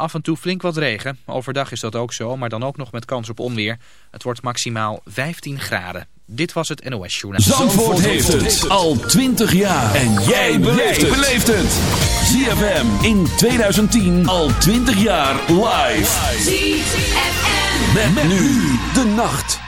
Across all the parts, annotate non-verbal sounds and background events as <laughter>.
Af en toe flink wat regen. Overdag is dat ook zo, maar dan ook nog met kans op onweer. Het wordt maximaal 15 graden. Dit was het NOS Journaal. Zandvoort, heeft het al 20 jaar. En jij beleeft het. ZFM in 2010 al 20 jaar live. ZFM. Met, nu de nacht.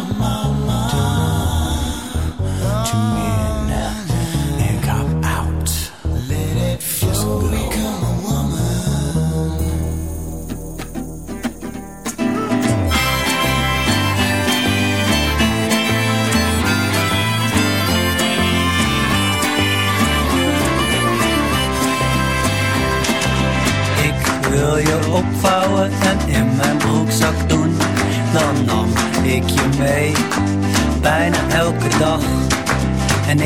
mama.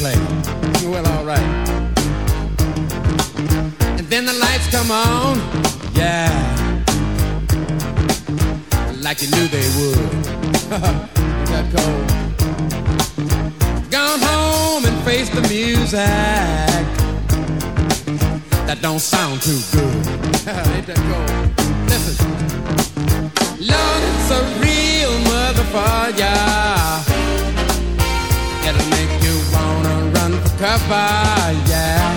play. Well, alright. And then the lights come on. Yeah. Like you knew they would. <laughs> that cold. Gone home and faced the music. That don't sound too good. <laughs> Ain't that cold? Listen. Lord, it's a real motherfucker discover, yeah.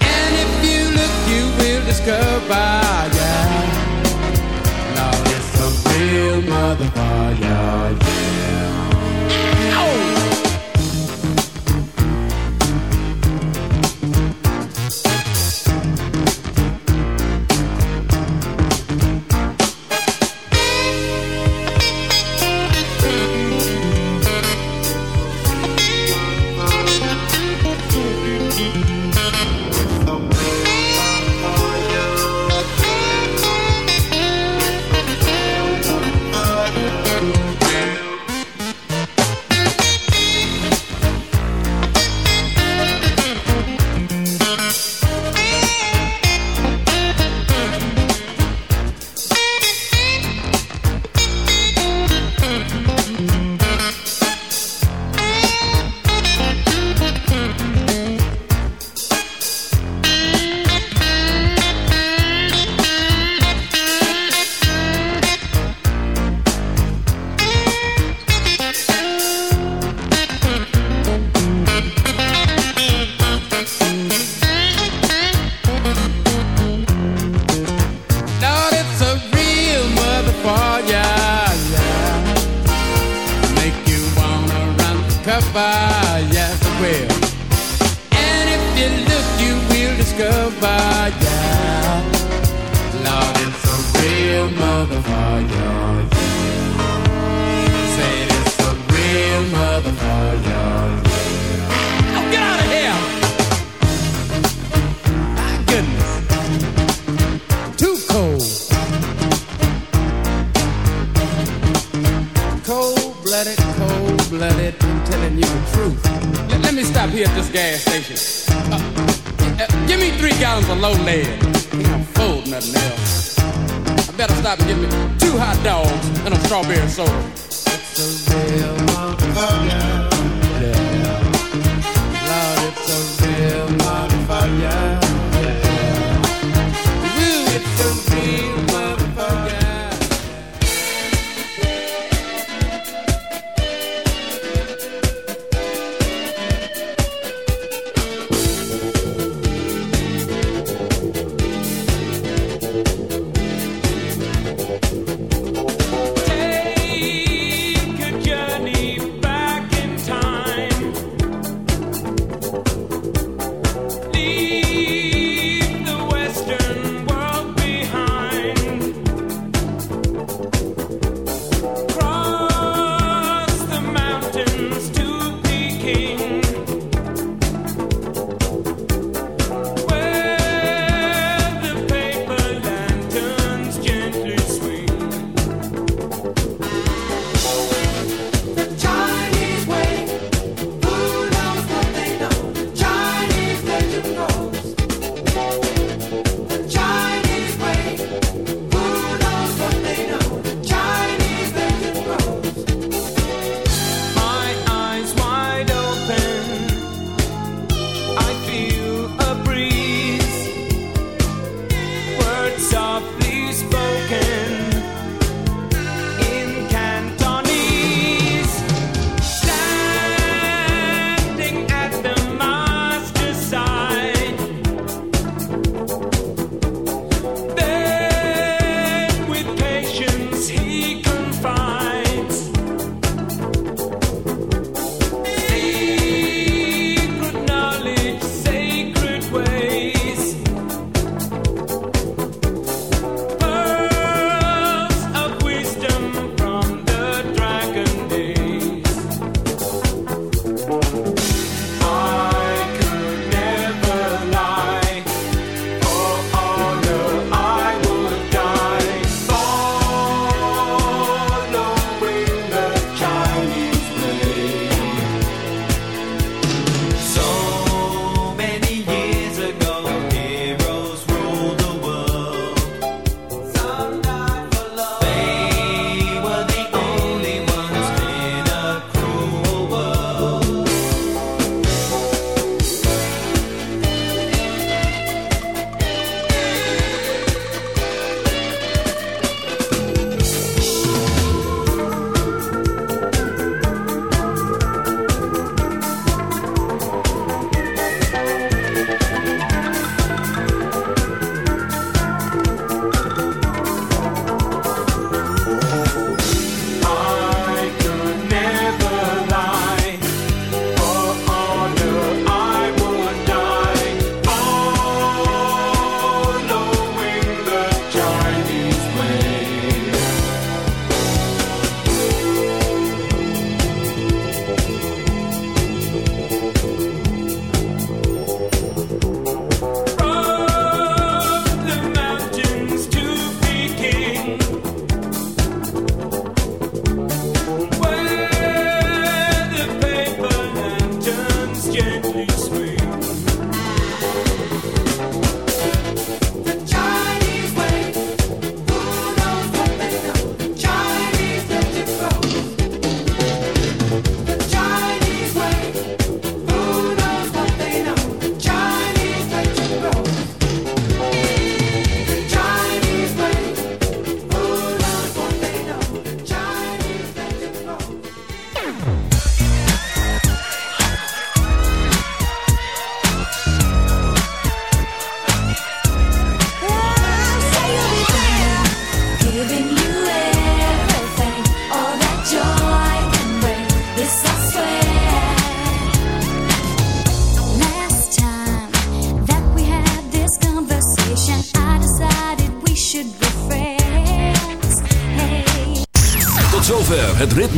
And if you look, you will discover, yeah. now it's a real motherfucker, yeah. goodbye. at this gas station. Uh, uh, give me three gallons of low lead. I'm full, nothing else. I better stop and get me two hot dogs and a strawberry soda. It's a real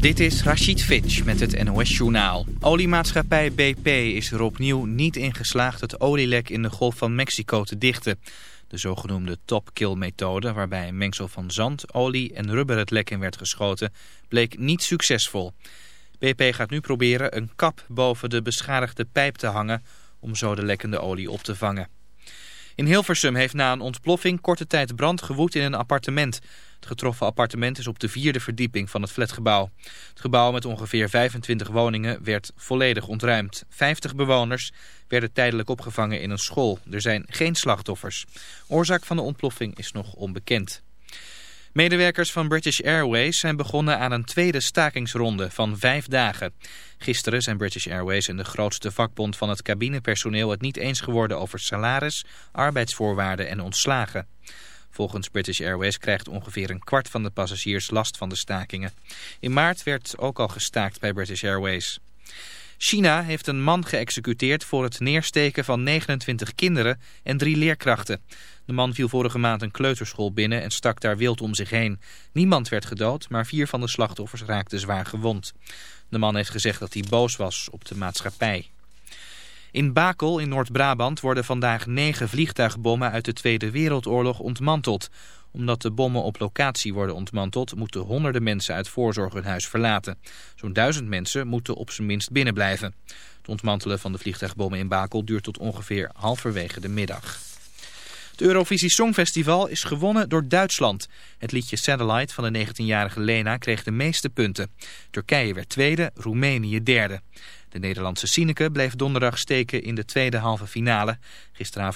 Dit is Rashid Finch met het NOS-journaal. Oliemaatschappij BP is er opnieuw niet in geslaagd het olielek in de Golf van Mexico te dichten. De zogenoemde top-kill-methode, waarbij een mengsel van zand, olie en rubber het lek in werd geschoten, bleek niet succesvol. BP gaat nu proberen een kap boven de beschadigde pijp te hangen om zo de lekkende olie op te vangen. In Hilversum heeft na een ontploffing korte tijd brand gewoed in een appartement. Het getroffen appartement is op de vierde verdieping van het flatgebouw. Het gebouw met ongeveer 25 woningen werd volledig ontruimd. 50 bewoners werden tijdelijk opgevangen in een school. Er zijn geen slachtoffers. Oorzaak van de ontploffing is nog onbekend. Medewerkers van British Airways zijn begonnen aan een tweede stakingsronde van vijf dagen. Gisteren zijn British Airways en de grootste vakbond van het cabinepersoneel het niet eens geworden over salaris, arbeidsvoorwaarden en ontslagen. Volgens British Airways krijgt ongeveer een kwart van de passagiers last van de stakingen. In maart werd ook al gestaakt bij British Airways. China heeft een man geëxecuteerd voor het neersteken van 29 kinderen en drie leerkrachten. De man viel vorige maand een kleuterschool binnen en stak daar wild om zich heen. Niemand werd gedood, maar vier van de slachtoffers raakten zwaar gewond. De man heeft gezegd dat hij boos was op de maatschappij. In Bakel in Noord-Brabant worden vandaag negen vliegtuigbommen uit de Tweede Wereldoorlog ontmanteld. Omdat de bommen op locatie worden ontmanteld, moeten honderden mensen uit voorzorg hun huis verlaten. Zo'n duizend mensen moeten op zijn minst binnenblijven. Het ontmantelen van de vliegtuigbommen in Bakel duurt tot ongeveer halverwege de middag. Het Eurovisie Songfestival is gewonnen door Duitsland. Het liedje Satellite van de 19-jarige Lena kreeg de meeste punten. Turkije werd tweede, Roemenië derde. De Nederlandse Sineke bleef donderdag steken in de tweede halve finale. Gisteravond